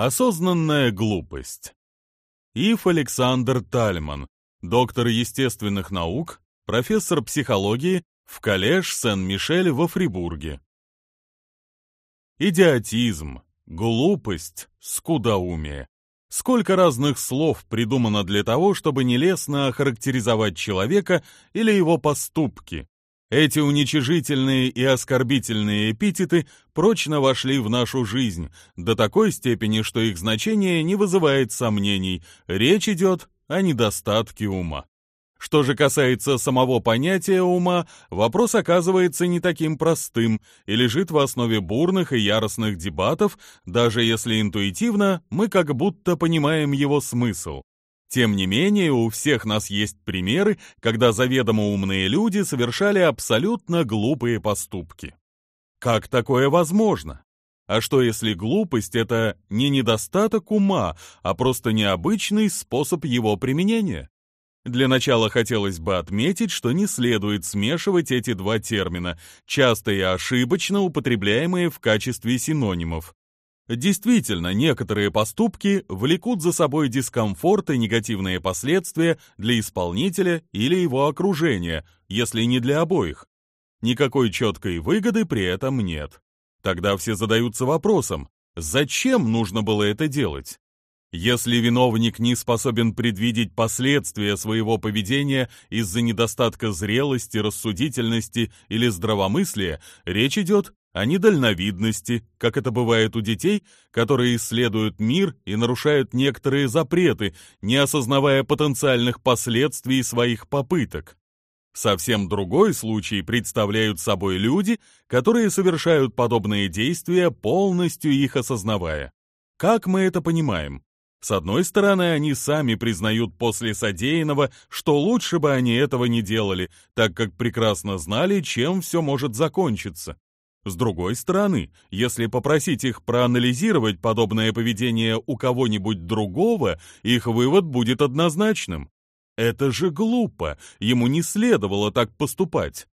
Осознанная глупость. Ив Александр Тальман, доктор естественных наук, профессор психологии в коллеж Сен-Мишель во Фрибурге. Идиотизм, глупость, скудоумие. Сколько разных слов придумано для того, чтобы нелестно охарактеризовать человека или его поступки, эти уничижительные и оскорбительные эпитеты прочно вошли в нашу жизнь до такой степени, что их значение не вызывает сомнений. Речь идет о недостатке ума. Что же касается самого понятия ума, вопрос оказывается не таким простым и лежит в основе бурных и яростных дебатов, даже если интуитивно мы как будто понимаем его смысл. Тем не менее, у всех нас есть примеры, когда заведомо умные люди совершали абсолютно глупые поступки. Как такое возможно? А что если глупость — это не недостаток ума, а просто необычный способ его применения? Для начала хотелось бы отметить, что не следует смешивать эти два термина, часто и ошибочно употребляемые в качестве синонимов. Действительно, некоторые поступки влекут за собой дискомфорт и негативные последствия для исполнителя или его окружения, если не для обоих. Никакой четкой выгоды при этом нет. Тогда все задаются вопросом, зачем нужно было это делать? Если виновник не способен предвидеть последствия своего поведения из-за недостатка зрелости, рассудительности или здравомыслия, речь идет о недальновидности, как это бывает у детей, которые исследуют мир и нарушают некоторые запреты, не осознавая потенциальных последствий своих попыток. Совсем другой случай представляют собой люди, которые совершают подобные действия, полностью их осознавая. Как мы это понимаем? С одной стороны, они сами признают после содеянного, что лучше бы они этого не делали, так как прекрасно знали, чем все может закончиться. С другой стороны, если попросить их проанализировать подобное поведение у кого-нибудь другого, их вывод будет однозначным. Это же глупо, ему не следовало так поступать.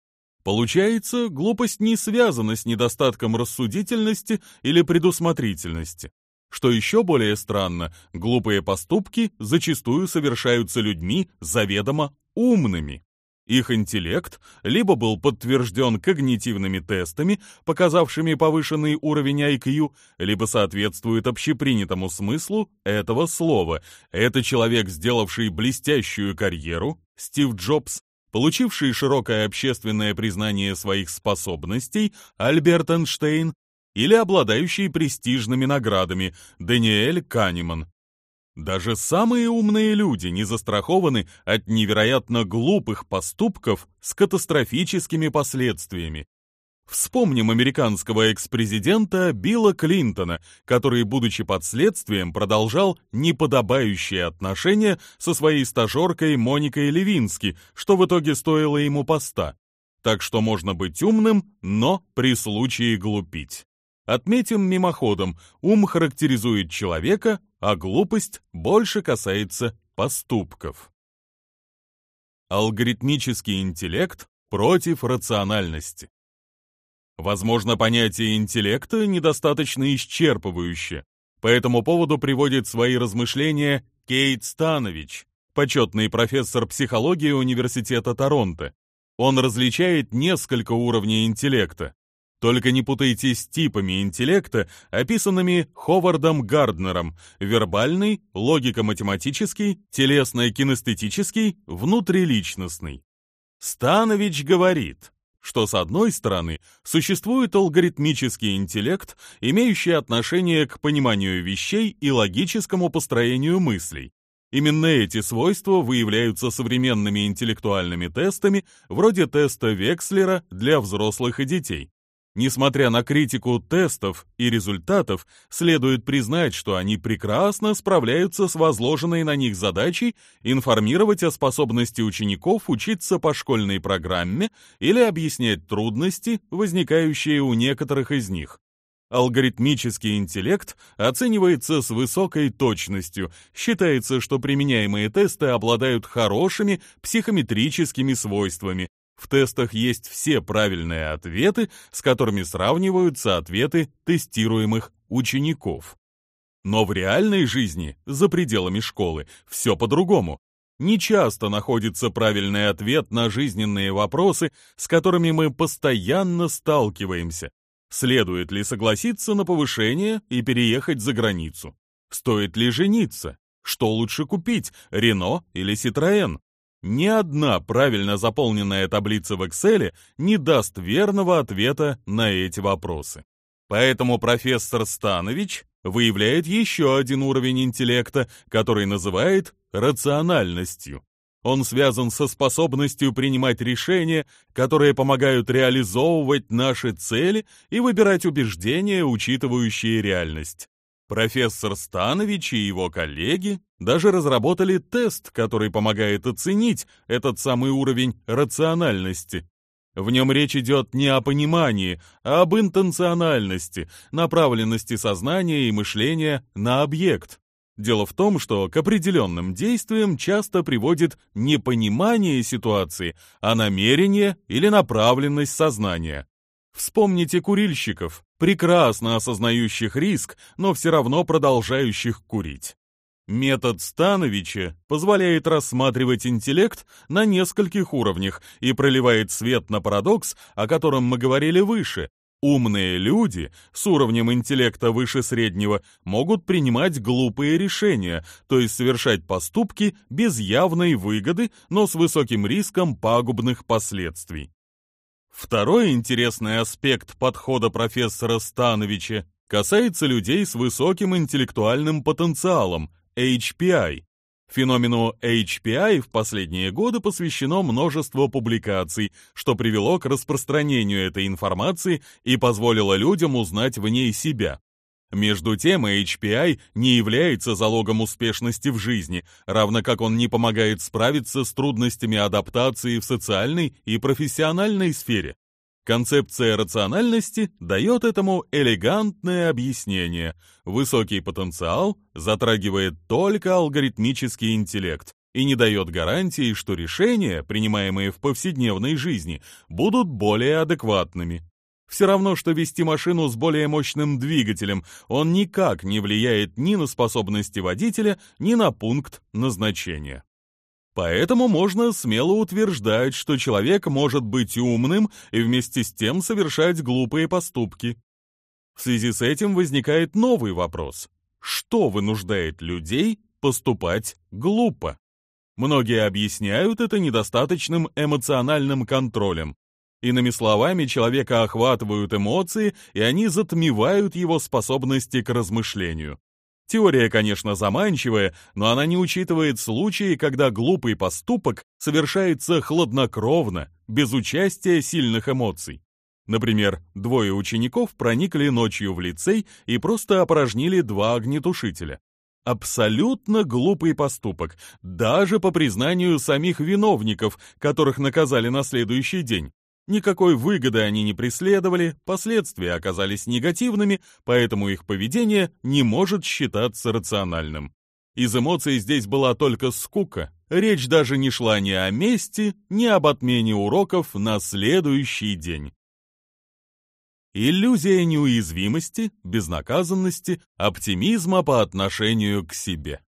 Получается, глупость не связана с недостатком рассудительности или предусмотрительности. Что еще более странно, глупые поступки зачастую совершаются людьми заведомо умными. Их интеллект либо был подтвержден когнитивными тестами, показавшими повышенный уровень IQ, либо соответствует общепринятому смыслу этого слова. Это человек, сделавший блестящую карьеру, Стив Джобс, получивший широкое общественное признание своих способностей, Альберт Эйнштейн, или обладающий престижными наградами, Даниэль Канеман. Даже самые умные люди не застрахованы от невероятно глупых поступков с катастрофическими последствиями. Вспомним американского экс-президента Билла Клинтона, который, будучи под следствием, продолжал неподобающие отношения со своей стажеркой Моникой Левински, что в итоге стоило ему поста. Так что можно быть умным, но при случае глупить. Отметим мимоходом, ум характеризует человека, а глупость больше касается поступков. Алгоритмический интеллект против рациональности. Возможно, понятие интеллекта недостаточно исчерпывающе. По этому поводу приводит свои размышления Кейт Станович, почетный профессор психологии Университета Торонто. Он различает несколько уровней интеллекта. Только не путайте с типами интеллекта, описанными Ховардом Гарднером: вербальный, логико-математический, телесно-кинестетический, внутриличностный. Станович говорит, что с одной стороны существует алгоритмический интеллект, имеющий отношение к пониманию вещей и логическому построению мыслей. Именно эти свойства выявляются современными интеллектуальными тестами, вроде теста Векслера для взрослых и детей. Несмотря на критику тестов и результатов, следует признать, что они прекрасно справляются с возложенной на них задачей информировать о способности учеников учиться по школьной программе или объяснять трудности, возникающие у некоторых из них. Алгоритмический интеллект оценивается с высокой точностью. Считается, что применяемые тесты обладают хорошими психометрическими свойствами, в тестах есть все правильные ответы, с которыми сравниваются ответы тестируемых учеников. Но в реальной жизни, за пределами школы, все по-другому. Нечасто находится правильный ответ на жизненные вопросы, с которыми мы постоянно сталкиваемся. Следует ли согласиться на повышение и переехать за границу? Стоит ли жениться? Что лучше купить, Рено или Ситроен? Ни одна правильно заполненная таблица в Excel не даст верного ответа на эти вопросы. Поэтому профессор Станович выявляет еще один уровень интеллекта, который называет рациональностью. Он связан со способностью принимать решения, которые помогают реализовывать наши цели и выбирать убеждения, учитывающие реальность. Профессор Станович и его коллеги даже разработали тест, который помогает оценить этот самый уровень рациональности. В нем речь идет не о понимании, а об интенциональности, направленности сознания и мышления на объект. Дело в том, что к определенным действиям часто приводит не понимание ситуации, а намерение или направленность сознания. Вспомните курильщиков, прекрасно осознающих риск, но все равно продолжающих курить. Метод Становича позволяет рассматривать интеллект на нескольких уровнях и проливает свет на парадокс, о котором мы говорили выше. Умные люди с уровнем интеллекта выше среднего могут принимать глупые решения, то есть совершать поступки без явной выгоды, но с высоким риском пагубных последствий. Второй интересный аспект подхода профессора Становича касается людей с высоким интеллектуальным потенциалом, HPI. Феномену HPI в последние годы посвящено множество публикаций, что привело к распространению этой информации и позволило людям узнать в ней себя. Между тем, HPI не является залогом успешности в жизни, равно как он не помогает справиться с трудностями адаптации в социальной и профессиональной сфере. Концепция рациональности дает этому элегантное объяснение. Высокий потенциал затрагивает только алгоритмический интеллект и не дает гарантии, что решения, принимаемые в повседневной жизни, будут более адекватными. Все равно, что вести машину с более мощным двигателем, он никак не влияет ни на способности водителя, ни на пункт назначения. Поэтому можно смело утверждать, что человек может быть умным и вместе с тем совершать глупые поступки. В связи с этим возникает новый вопрос. Что вынуждает людей поступать глупо? Многие объясняют это недостаточным эмоциональным контролем. Иными словами, человека охватывают эмоции, и они затмевают его способности к размышлению. Теория, конечно, заманчивая, но она не учитывает случаи, когда глупый поступок совершается хладнокровно, без участия сильных эмоций. Например, двое учеников проникли ночью в лицей и просто опорожнили два огнетушителя. Абсолютно глупый поступок, даже по признанию самих виновников, которых наказали на следующий день. Никакой выгоды они не преследовали, последствия оказались негативными, поэтому их поведение не может считаться рациональным. Из эмоций здесь была только скука. Речь даже не шла ни о мести, ни об отмене уроков на следующий день. Иллюзия неуязвимости, безнаказанности, оптимизма по отношению к себе.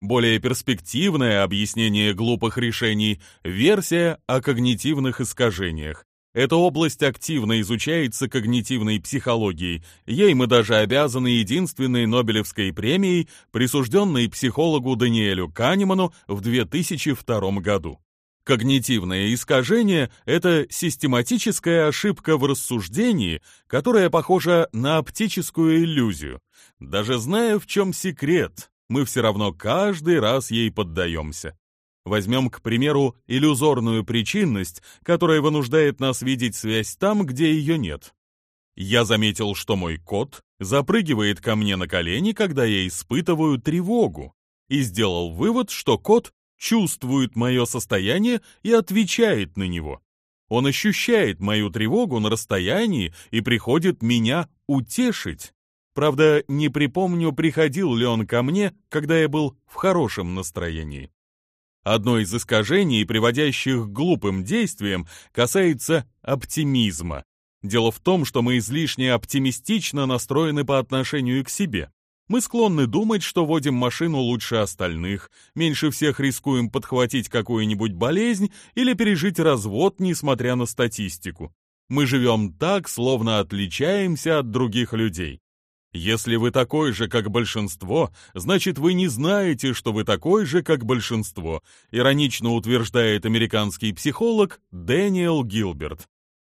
Более перспективное объяснение глупых решений – версия о когнитивных искажениях. Эта область активно изучается когнитивной психологией. Ей мы даже обязаны единственной Нобелевской премией, присужденной психологу Даниэлю Канеману в 2002 году. Когнитивное искажение – это систематическая ошибка в рассуждении, которая похожа на оптическую иллюзию. Даже зная, в чем секрет, мы все равно каждый раз ей поддаемся. Возьмем, к примеру, иллюзорную причинность, которая вынуждает нас видеть связь там, где ее нет. Я заметил, что мой кот запрыгивает ко мне на колени, когда я испытываю тревогу, и сделал вывод, что кот чувствует мое состояние и отвечает на него. Он ощущает мою тревогу на расстоянии и приходит меня утешить. Правда, не припомню, приходил ли он ко мне, когда я был в хорошем настроении. Одно из искажений, приводящих к глупым действиям, касается оптимизма. Дело в том, что мы излишне оптимистично настроены по отношению к себе. Мы склонны думать, что водим машину лучше остальных, меньше всех рискуем подхватить какую-нибудь болезнь или пережить развод, несмотря на статистику. Мы живем так, словно отличаемся от других людей. Если вы такой же, как большинство, значит вы не знаете, что вы такой же, как большинство, иронично утверждает американский психолог Дэниел Гилберт.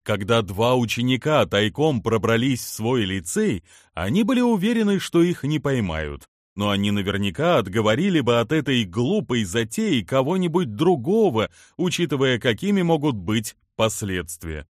Когда два ученика тайком пробрались в свой лицей, они были уверены, что их не поймают. Но они наверняка отговорили бы от этой глупой затеи кого-нибудь другого, учитывая, какими могут быть последствия.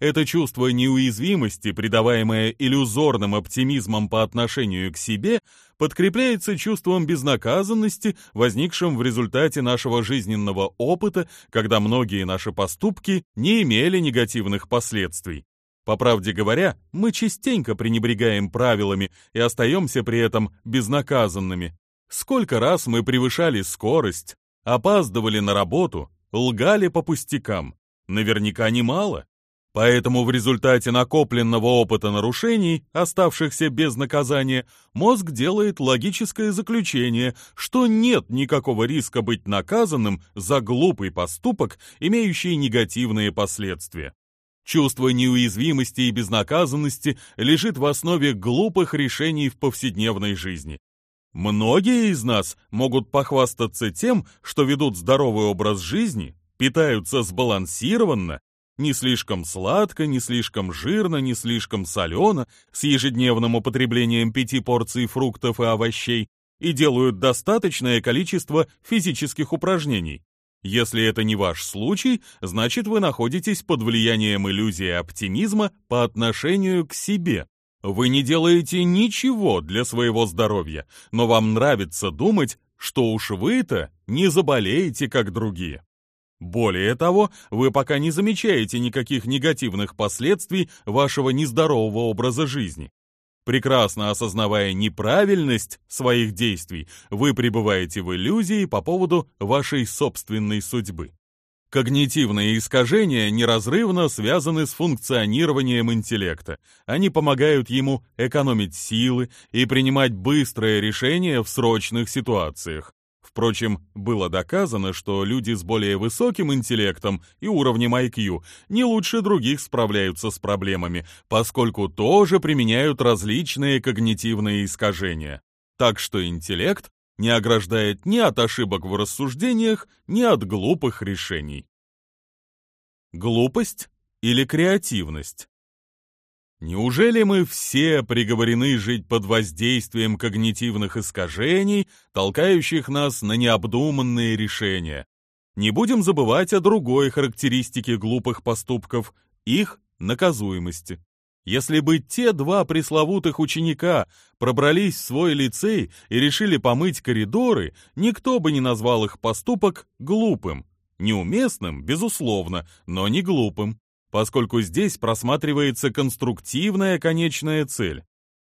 Это чувство неуязвимости, придаваемое иллюзорным оптимизмом по отношению к себе, подкрепляется чувством безнаказанности, возникшим в результате нашего жизненного опыта, когда многие наши поступки не имели негативных последствий. По правде говоря, мы частенько пренебрегаем правилами и остаемся при этом безнаказанными. Сколько раз мы превышали скорость, опаздывали на работу, лгали по пустякам. Наверняка немало. Поэтому в результате накопленного опыта нарушений, оставшихся без наказания, мозг делает логическое заключение, что нет никакого риска быть наказанным за глупый поступок, имеющий негативные последствия. Чувство неуязвимости и безнаказанности лежит в основе глупых решений в повседневной жизни. Многие из нас могут похвастаться тем, что ведут здоровый образ жизни, питаются сбалансированно, не слишком сладко, не слишком жирно, не слишком солено, с ежедневным употреблением пяти порций фруктов и овощей, и делают достаточное количество физических упражнений. Если это не ваш случай, значит вы находитесь под влиянием иллюзии оптимизма по отношению к себе. Вы не делаете ничего для своего здоровья, но вам нравится думать, что уж вы-то не заболеете, как другие. Более того, вы пока не замечаете никаких негативных последствий вашего нездорового образа жизни. Прекрасно осознавая неправильность своих действий, вы пребываете в иллюзии по поводу вашей собственной судьбы. Когнитивные искажения неразрывно связаны с функционированием интеллекта. Они помогают ему экономить силы и принимать быстрые решения в срочных ситуациях. Впрочем, было доказано, что люди с более высоким интеллектом и уровнем IQ не лучше других справляются с проблемами, поскольку тоже применяют различные когнитивные искажения. Так что интеллект не ограждает ни от ошибок в рассуждениях, ни от глупых решений. Глупость или креативность? Неужели мы все приговорены жить под воздействием когнитивных искажений, толкающих нас на необдуманные решения? Не будем забывать о другой характеристике глупых поступков – их наказуемости. Если бы те два пресловутых ученика пробрались в свой лицей и решили помыть коридоры, никто бы не назвал их поступок глупым. Неуместным, безусловно, но не глупым поскольку здесь просматривается конструктивная конечная цель.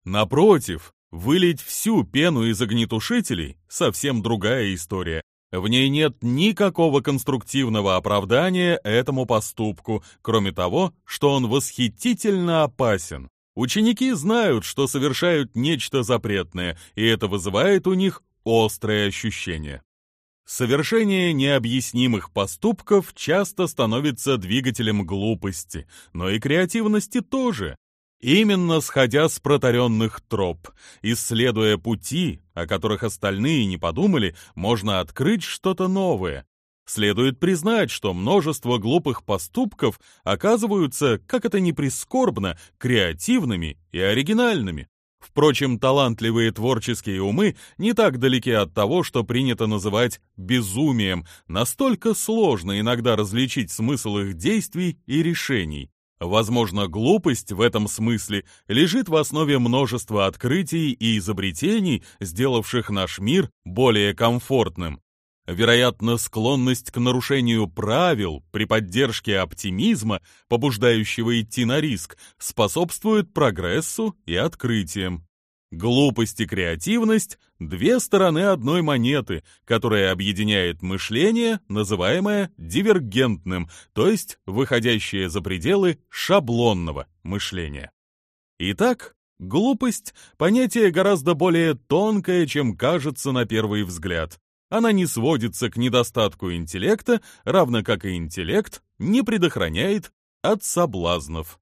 Напротив, вылить всю пену из огнетушителей – совсем другая история. В ней нет никакого конструктивного оправдания этому поступку, кроме того, что он восхитительно опасен. Ученики знают, что совершают нечто запретное, и это вызывает у них острое ощущение. Совершение необъяснимых поступков часто становится двигателем глупости, но и креативности тоже. Именно сходя с протаренных троп, исследуя пути, о которых остальные не подумали, можно открыть что-то новое. Следует признать, что множество глупых поступков оказываются, как это ни прискорбно, креативными и оригинальными. Впрочем, талантливые творческие умы не так далеки от того, что принято называть безумием, настолько сложно иногда различить смысл их действий и решений. Возможно, глупость в этом смысле лежит в основе множества открытий и изобретений, сделавших наш мир более комфортным. Вероятно, склонность к нарушению правил при поддержке оптимизма, побуждающего идти на риск, способствует прогрессу и открытиям. Глупость и креативность – две стороны одной монеты, которая объединяет мышление, называемое дивергентным, то есть выходящее за пределы шаблонного мышления. Итак, Глупость — понятие гораздо более тонкое, чем кажется на первый взгляд. Она не сводится к недостатку интеллекта, равно как и интеллект не предохраняет от соблазнов.